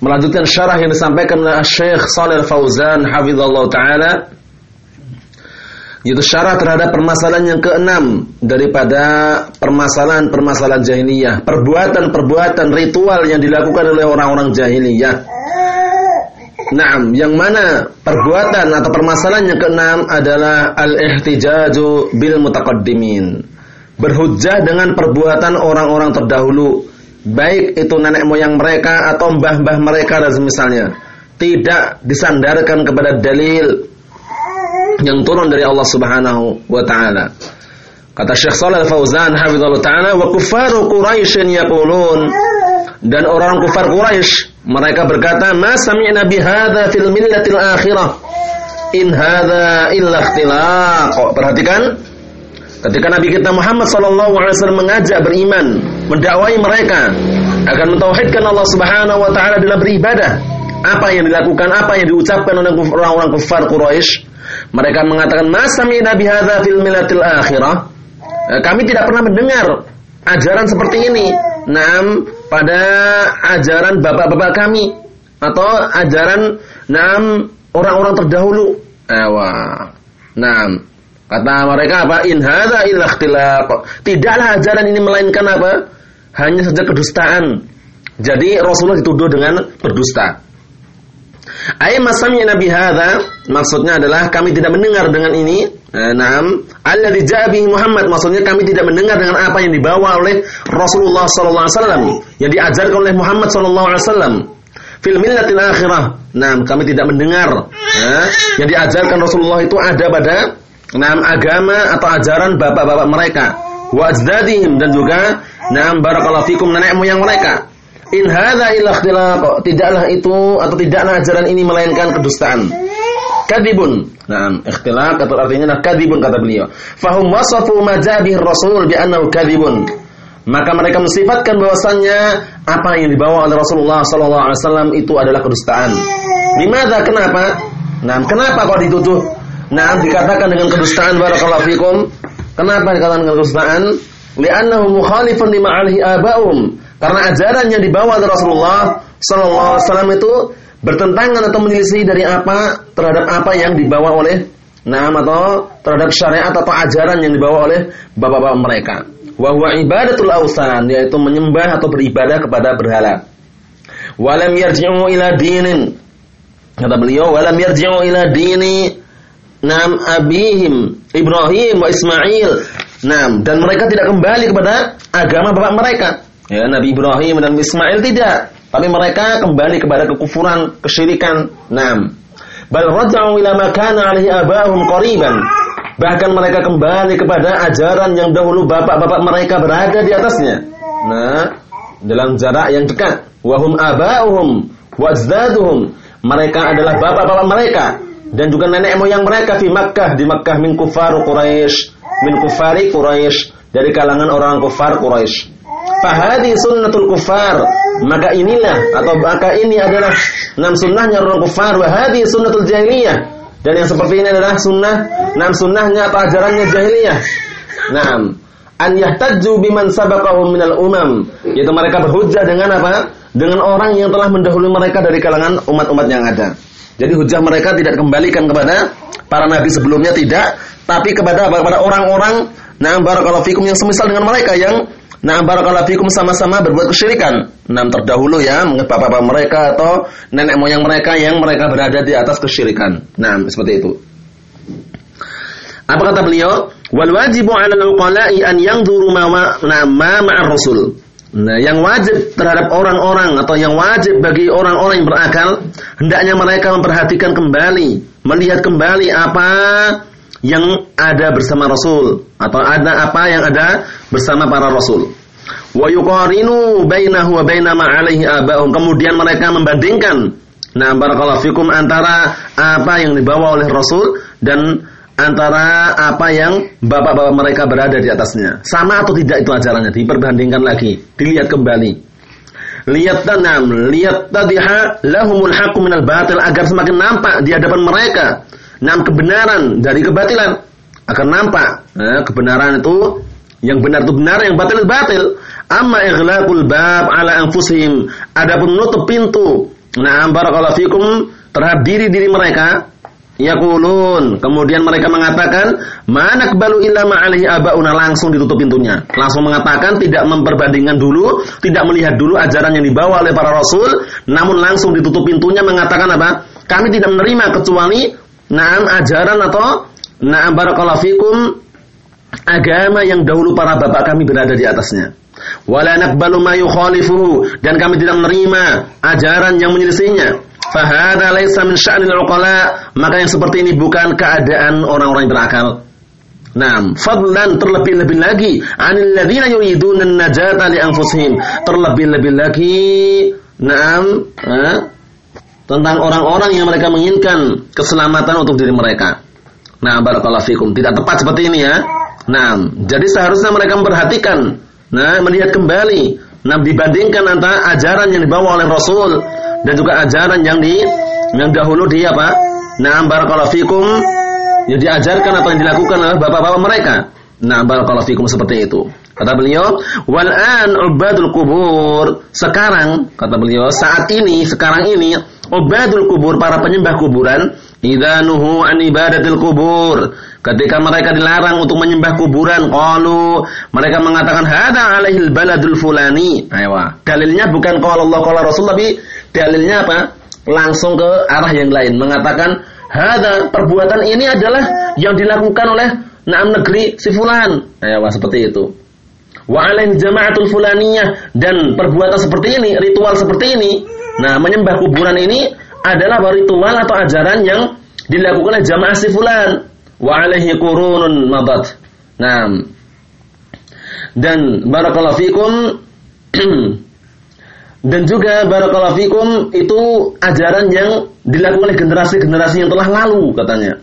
melanjutkan syarah yang disampaikan oleh Syekh Shalih Fauzan hafizallahu taala yaitu syarah terhadap permasalahan yang keenam daripada permasalahan-permasalahan jahiliyah, perbuatan-perbuatan ritual yang dilakukan oleh orang-orang jahiliyah. Naam, yang mana perbuatan atau permasalahan yang keenam adalah al-ihtijaju bil mutaqaddimin. Berhujjah dengan perbuatan orang-orang terdahulu baik itu nenek moyang mereka atau mbah-mbah mereka dan semisalnya tidak disandarkan kepada dalil yang turun dari Allah Subhanahu wa taala. Kata Syekh Shalal Fauzan hafizallahu taala wa kuffaru Quraisy yaqulun dan orang kufar Quraisy mereka berkata ma sami'na bi hadza fil millatil akhirah in hadza illa ikhtilaq. Perhatikan Ketika Nabi kita Muhammad sallallahu alaihi wasallam mengajak beriman, mendakwai mereka akan mentauhidkan Allah Subhanahu wa taala dalam beribadah, apa yang dilakukan, apa yang diucapkan oleh orang-orang kafir Quraisy? Mereka mengatakan, "Masami nabi hadza fil milatil akhirah." Eh, kami tidak pernah mendengar ajaran seperti ini. Nam pada ajaran bapak-bapak kami atau ajaran nam orang-orang terdahulu. Ewa. Nam Kata mereka apa? In hadza illa. Tidaklah ajaran ini melainkan apa? Hanya saja kedustaan. Jadi Rasulullah dituduh dengan berdusta. Ai masamnya Nabi hadza maksudnya adalah kami tidak mendengar dengan ini. Eh, naam, alladzi ja'a Muhammad maksudnya kami tidak mendengar dengan apa yang dibawa oleh Rasulullah sallallahu alaihi wasallam, yang diajarkan oleh Muhammad sallallahu alaihi wasallam. Fil millatil akhirah. Nah, kami tidak mendengar eh, yang diajarkan Rasulullah itu ada pada Naam agama atau ajaran bapak-bapak mereka wa dan juga naam barakallahu fikum nenek moyang mereka. In hadza illa ikhtilaq. Tidaklah itu atau tidaklah ajaran ini melainkan kedustaan. Kadibun. Naam, ikhtilaq atau artinya adalah kadibun kata beliau. Fahum wasafu majabih Rasul bi annahu kadibun. Maka mereka mensifatkan bahwasannya apa yang dibawa oleh Rasulullah sallallahu alaihi wasallam itu adalah kedustaan. Limadza kenapa? Nah, kenapa kok dituduh Nah, dikatakan dengan kedustaan barakallahu fikum. Kenapa dikatakan dengan kedustaan? Li'annahu mukhalifun lima alaihi aba'um. Karena ajaran yang dibawa oleh Rasulullah sallallahu alaihi wasallam itu bertentangan atau menyelisih dari apa terhadap apa yang dibawa oleh Nah, atau terhadap syariat atau ajaran yang dibawa oleh bapak-bapak mereka. Wa huwa ibadatul ausan, yaitu menyembah atau beribadah kepada berhala. Walam yarji'u ila dinin. Kata beliau, walam yarji'u ila dini Nam abihim Ibrahim wa Ismail. Nam dan mereka tidak kembali kepada agama bapak mereka. Ya, Nabi Ibrahim dan Ismail tidak, tapi mereka kembali kepada kekufuran, kesyirikan. Nam. Bal raja'u ila ma kana alaihi abahum qariban. Bahkan mereka kembali kepada ajaran yang dahulu bapak-bapak mereka berada di atasnya. Nah, dalam jarak yang dekat. Wahum aba'uhum wazdaduhum. Mereka adalah bapak-bapak mereka dan juga nenek moyang mereka di Makkah di Makkah min kufar Quraisy min kufari Quraisy dari kalangan orang kufar Quraisy. Fahadi sunnatul kufar maka inilah atau maka ini adalah enam sunnahnya orang kufar wahadi sunnatul jahiliyah dan yang seperti ini adalah sunnah enam sunnahnya atau ajarannya jahiliyah. Naam an yahtajju biman sabaqahum minal umam yaitu mereka berhujjah dengan apa? Dengan orang yang telah mendahului mereka dari kalangan umat-umat yang ada. Jadi hujah mereka tidak kembalikan kepada para nabi sebelumnya tidak, tapi kepada kepada orang-orang nah barakallahu fikum yang semisal dengan mereka yang nah barakallahu fikum sama-sama berbuat kesyirikan. Nah terdahulu ya, bapak-bapak mereka atau nenek moyang mereka yang mereka berada di atas kesyirikan. Nah, seperti itu. Apa kata beliau? Wal wajibu 'ala al-uqala'i an yanzuru ma ma ma'ar rasul. Nah, yang wajib terhadap orang-orang atau yang wajib bagi orang-orang yang berakal, hendaknya mereka memperhatikan kembali, melihat kembali apa yang ada bersama Rasul atau ada apa yang ada bersama para Rasul. Wa yuqarinu bainahu wa baina ma alaihi aba'um. Kemudian mereka membandingkan Nah, barakallahu fikum antara apa yang dibawa oleh Rasul dan antara apa yang bapak-bapak mereka berada di atasnya. Sama atau tidak itu ajarannya? Diperbandingkan lagi, dilihat kembali. Lihat tanam, lihat tadiha lahumul haqqu minal batil agar semakin nampak di hadapan mereka nam kebenaran dari kebatilan akan nampak nah, kebenaran itu yang benar itu benar yang batil itu batil amma ighlaqul bab ala anfusihim adapun menutup pintu nah barakallahu fikum terhadap diri-diri mereka Yaqulun, kemudian mereka mengatakan, "Mana kebalu illa ma'alihi abauna." Langsung ditutup pintunya. Langsung mengatakan tidak memperbandingkan dulu, tidak melihat dulu ajaran yang dibawa oleh para rasul, namun langsung ditutup pintunya mengatakan apa? Kami tidak menerima kecuali na'am ajaran atau na'am barakallahu fikum agama yang dahulu para bapak kami berada di atasnya. Wala naqbalu ma yukhalifuhu dan kami tidak menerima ajaran yang menyelisihinya. Fahada laisa min sya'nil uqala, maka yang seperti ini bukan keadaan orang-orang yang berakal. Naam, fadlan terlebih-lebih lagi anil ladzina yuriduna an-najata li anfusihim. Terlebih-lebih lagi naam, eh, tentang orang-orang yang mereka menginginkan keselamatan untuk diri mereka. Nah, barakallahu fikum. Tidak tepat seperti ini ya. Nah, jadi seharusnya mereka memperhatikan, nah, melihat kembali, nah, dibandingkan antara ajaran yang dibawa oleh Rasul dan juga ajaran yang di yang dahulu di apa? Nah, barakallahu fikum yang diajarkan atau yang dilakukan oleh bapak-bapak mereka. Nah, barakallahu fikum seperti itu. Kata beliau, "Wal an ubadul kubur." Sekarang, kata beliau, saat ini, sekarang ini, ubadul kubur para penyembah kuburan, idanuhu an ibadatil kubur. Ketika mereka dilarang untuk menyembah kuburan, qalu mereka mengatakan hada alaihil baladul fulani. Ayo, dalilnya bukan qala Allah qala Rasul tapi Dalilnya apa? Langsung ke arah yang lain mengatakan hada perbuatan ini adalah yang dilakukan oleh naam negeri si fulan. Ya, seperti itu. Wa alain jama'atul fulaniyah dan perbuatan seperti ini, ritual seperti ini. Nah, menyembah kuburan ini adalah ritual atau ajaran yang dilakukan oleh jamaah si fulan. Wa alaihi qurunun madat. Nah, dan barakallahu fikum Dan juga barakallahu fikum itu ajaran yang dilakukan oleh generasi-generasi yang telah lalu katanya.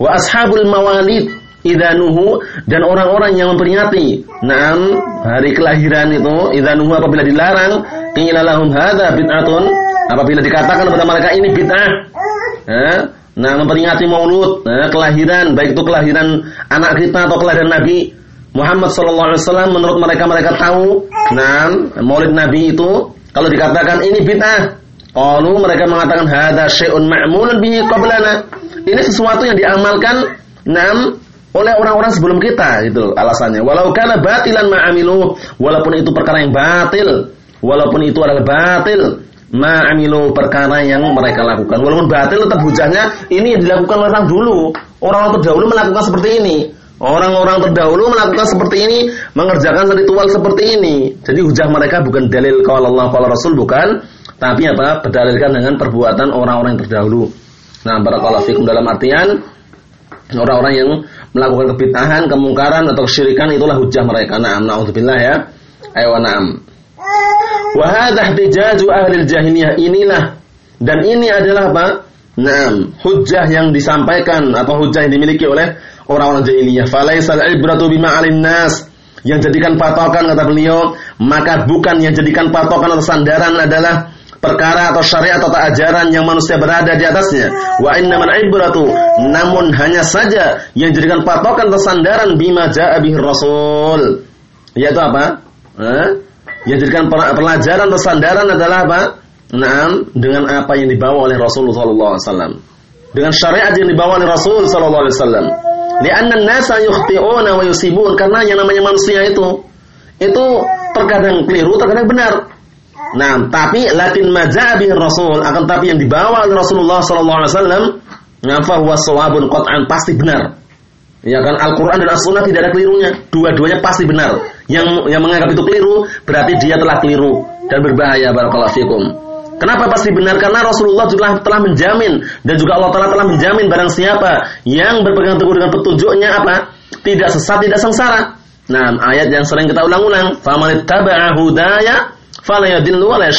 Wa ashabul mawalid idanuhu dan orang-orang yang memperingati. Naam hari kelahiran itu idanuhu apabila dilarang qila hadza bid'atun apabila dikatakan kepada mereka ini bid'ah. Eh, nah memperingati maulud nah, kelahiran baik itu kelahiran anak kita atau kelahiran Nabi Muhammad sallallahu alaihi wasallam menurut mereka mereka tahu. Nah maulid Nabi itu kalau dikatakan ini bid'ah, qalu mereka mengatakan hadza syai'un ma'mulun bihi qablana. Ini sesuatu yang diamalkan. Nam oleh orang-orang sebelum kita itu alasannya. Walau kana batilan ma'amilu, walaupun itu perkara yang batil, walaupun itu adalah batil, ma'amilu perkara yang mereka lakukan. Walaupun batil tetap hujahnya ini yang dilakukan orang dulu. Orang-orang terdahulu melakukan seperti ini. Orang-orang terdahulu melakukan seperti ini, mengerjakan ritual seperti ini. Jadi hujah mereka bukan dalil kalau Allah kalau Rasul bukan, tapi apa? Berdalilkan dengan perbuatan orang-orang yang terdahulu. Nah, barakallahu fikum dalam artian orang-orang yang melakukan kebitahan, kemungkaran atau kesyirikan itulah hujah mereka. Naam, naudzubillah ya. Ayo na'am. Wa hadha ihtijaju ahli jahiliyah inilah dan ini adalah apa? Naam, hujah yang disampaikan atau hujah yang dimiliki oleh orang-orang jahiliyah. Falaisal ibratu bima. Yang jadikan patokan kata beliau, maka bukan yang jadikan patokan atau sandaran adalah perkara atau syariat atau ajaran yang manusia berada di atasnya. Wa innamal ibratu, namun hanya saja yang jadikan patokan atau sandaran bima ja'a bihi rasul. Yaitu apa? Eh? Yang jadikan pelajaran atau sandaran adalah apa? Naam, dengan apa yang dibawa oleh Rasulullah sallallahu alaihi wasallam. Dengan syariat yang dibawa oleh Rasul sallallahu alaihi wasallam. Lianna nasa yukhti'una wa yusibun karena yang namanya manusia itu itu terkadang keliru, terkadang benar. Nah, tapi lakin majabi Rasul akan tapi yang dibawa oleh Rasulullah sallallahu alaihi wasallam ngafa huwa shawabun qat'an pasti benar. Ya kan Al-Qur'an dan As-Sunnah tidak ada kelirunya. Dua-duanya pasti benar. Yang yang menganggap itu keliru berarti dia telah keliru dan berbahaya barakallahu fikum. Kenapa pasti benar? Karena Rasulullah juga telah menjamin dan juga Allah Taala telah menjamin barang siapa yang berpegang teguh dengan petunjuknya apa? Tidak sesat, tidak sengsara. Nah, ayat yang sering kita ulang-ulang, "Faman ittaba'a hudaya fala yadillu la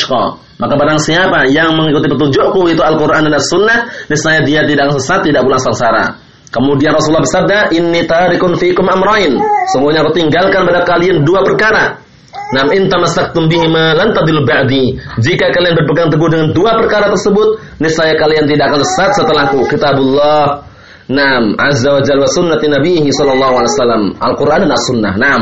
Maka barang siapa yang mengikuti petunjukku itu Al-Qur'an dan As-Sunnah, niscaya dia tidak sesat, tidak pula sengsara. Kemudian Rasulullah bersabda, "Inni tarikun fiikum amrain." Sungguhnya aku tinggalkan pada kalian dua perkara. Nam in tamassaktum bihima lan tadillu ba'di. Jika kalian berpegang teguh dengan dua perkara tersebut, niscaya kalian tidak akan sesat setelahku. Kitabullah Nam azza wa jalla sunnati nabihi sallallahu alaihi wasallam. Al-Qur'an dan As-Sunnah. Nam.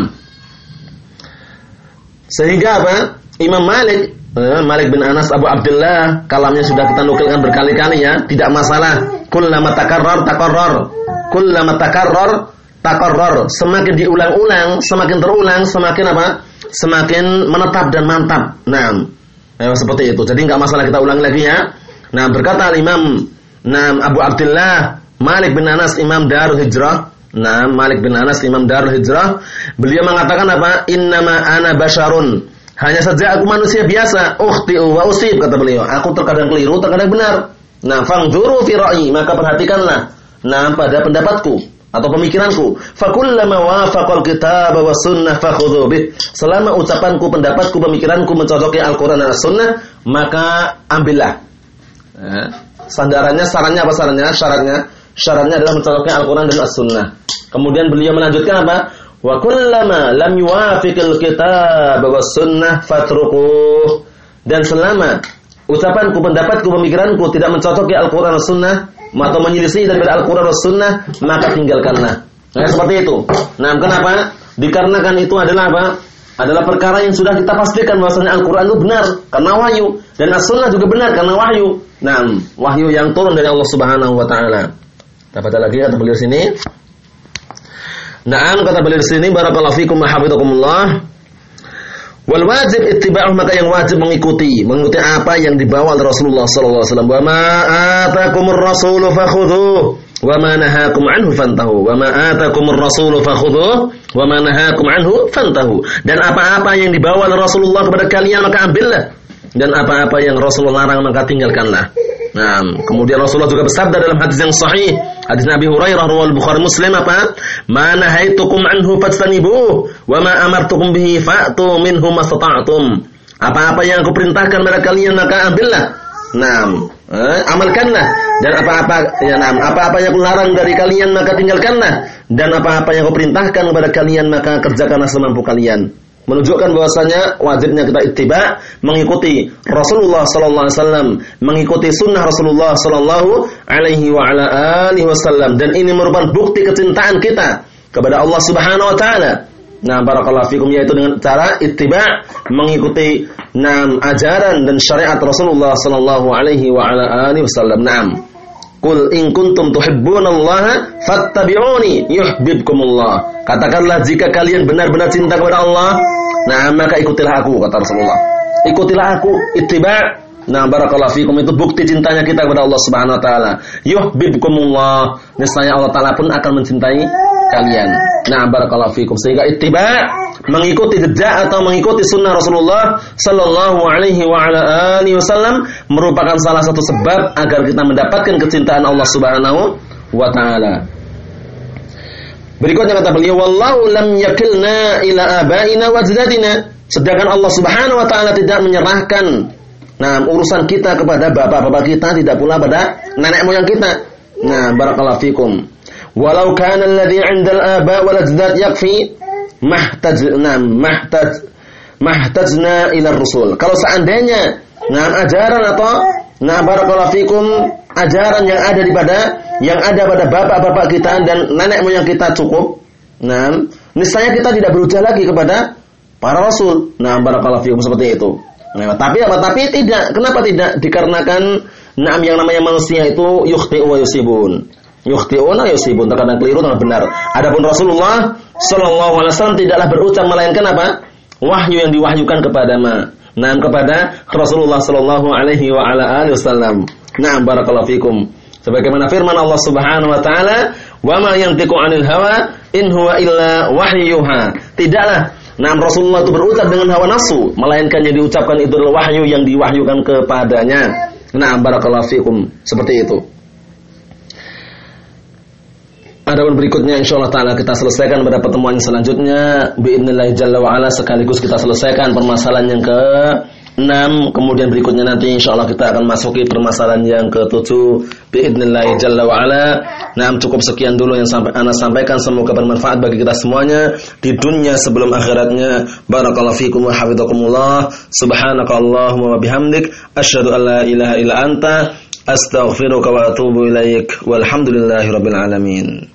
Sehingga apa? Imam Malik Eh, Malik bin Anas Abu Abdullah kalamnya sudah kita nukilkan berkali-kali ya, tidak masalah. Kullama takarrar takarrar. Kullama takarrar takarrar. Semakin diulang-ulang, semakin terulang, semakin apa? Semakin menetap dan mantap. Nah, eh, seperti itu. Jadi nggak masalah kita ulang lagi ya. Nah, berkata Imam Nah, Abu Abdullah Malik bin Anas Imam Darul Hijrah Nah, Malik bin Anas Imam Darul Hijrah, beliau mengatakan apa? Innama ana basyarun. Hanya saja aku manusia biasa. Ukhti'u wa usib kata beliau. Aku terkadang keliru, terkadang benar. Nah, fangzuru fi ra'yi, maka perhatikanlah nah pada pendapatku atau pemikiranku. Fakullama wafaqal kitab wa sunnah fakhudhu bih. Selama ucapanku, pendapatku, pemikiranku mencocoki Al-Qur'an dan As-Sunnah, maka ambillah. Eh, sandarannya, sarannya apa sarannya? Syaratnya, syaratnya adalah mencocoki Al-Qur'an dan As-Sunnah. Kemudian beliau melanjutkan apa? Wa kullama lam yuwafiqil kitab wa sunnah fatrukuh. Dan selama ucapanku, pendapatku, pemikiranku tidak mencocoki Al-Qur'an dan Sunnah atau menyelisih dari Al-Qur'an dan Sunnah, maka tinggalkanlah. Nah, seperti itu. Nah, kenapa? Dikarenakan itu adalah apa? Adalah perkara yang sudah kita pastikan bahwasanya Al-Qur'an itu benar karena wahyu dan As-Sunnah juga benar karena wahyu. Nah, wahyu yang turun dari Allah Subhanahu wa taala. Dapat lagi kata beliau sini. Naam kata beliau di sini barakallahu fikum wa hafizakumullah. Wal wajib ittiba'uh maka yang wajib mengikuti, mengikuti apa yang dibawa oleh Rasulullah sallallahu alaihi wasallam. Wa ma atakumur rasulu fakhudhuh wa ma nahakum anhu fantahu. Wa ma atakumur rasulu fakhudhuh wa ma nahakum anhu fantahu. Dan apa-apa yang dibawa oleh Rasulullah kepada kalian maka ambillah. Dan apa-apa yang Rasulullah larang maka tinggalkanlah. Nah, kemudian Rasulullah juga bersabda dalam hadis yang sahih, hadis Nabi Hurairah riwayat Bukhari Muslim apa? "Mana haitukum anhu fastanibu, wa ma amartukum bihi fa'tu minhu mastata'tum." Apa-apa yang aku perintahkan kepada kalian maka ambillah. Nah, eh, amalkanlah dan apa-apa ya nah, apa-apa yang aku larang dari kalian maka tinggalkanlah dan apa-apa yang aku perintahkan kepada kalian maka kerjakanlah semampu kalian menunjukkan bahwasanya wajibnya kita ittiba mengikuti Rasulullah sallallahu alaihi wasallam, mengikuti sunnah Rasulullah sallallahu alaihi wa ala alihi wasallam dan ini merupakan bukti kecintaan kita kepada Allah Subhanahu wa taala. Nah, barakallahu fikum yaitu dengan cara ittiba mengikuti nam ajaran dan syariat Rasulullah sallallahu alaihi wa ala alihi wasallam. Naam. Qul in kuntum tuhibbunallaha fattabi'uni yuhibbukumullah. Katakanlah jika kalian benar-benar cinta kepada Allah, nah maka ikutilah aku kata Rasulullah. Ikutilah aku, ittiba. Nah, barakallahu fikum itu bukti cintanya kita kepada Allah Subhanahu wa taala. Yuhibbukumullah. Niscaya Allah taala pun akan mencintai kalian. Nah, barakallahu fikum. Sehingga ittiba mengikuti jejak atau mengikuti sunnah Rasulullah Sallallahu Alaihi Wasallam merupakan salah satu sebab agar kita mendapatkan kecintaan Allah Subhanahu wa Taala. Berikutnya kata beliau, "Wallahu lam yakilna ila abaina wa ajdadina." Sedangkan Allah Subhanahu wa taala tidak menyerahkan nah urusan kita kepada bapak-bapak kita, tidak pula pada nenek moyang kita. Nah, barakallahu fikum. Walau kana alladhi 'inda al-aba wal ajdad yakfi mahtajna mahtaj mahtajna ila rasul. Kalau seandainya nah ajaran atau nah barakallahu fikum ajaran yang ada di pada yang ada pada bapak-bapak kita dan nenek moyang kita cukup. Nah, niscaya kita tidak berujar lagi kepada para rasul. Nah, barakallahu fikum seperti itu. Nah, tapi apa? Tapi tidak. Kenapa tidak? Dikarenakan nah yang namanya manusia itu yukhti wa yusibun. Yukhti'una yusibun terkadang keliru terkadang benar. Adapun Rasulullah sallallahu alaihi wasallam tidaklah berucap melainkan apa? Wahyu yang diwahyukan kepada ma. Nah, kepada Rasulullah sallallahu alaihi wa ala wasallam. Nah, barakallahu fikum. Sebagaimana firman Allah Subhanahu wa taala, "Wa ma yantiqu 'anil hawa in huwa illa wahyuha." Tidaklah Nah Rasulullah itu berucap dengan hawa nafsu, melainkan yang diucapkan itu adalah wahyu yang diwahyukan kepadanya. Nah, barakallahu fikum. Seperti itu. Adapun berikutnya insyaallah taala kita selesaikan pada pertemuan selanjutnya biidznillah jalla wa ala sekaligus kita selesaikan permasalahan yang ke Enam, kemudian berikutnya nanti insya Allah kita akan masuki permasalahan yang ketujuh. Biidnillahi jalla wa'ala. Nah, cukup sekian dulu yang sampai anak sampaikan. Semoga bermanfaat bagi kita semuanya. Di dunia sebelum akhiratnya. Barakallahu fikum wa hafidhakumullah. Subhanakallahumma wa bihamdik. Asyhadu an la ilaha illa anta. Astaghfiruka wa atubu ilaik. Walhamdulillahi rabbil alamin.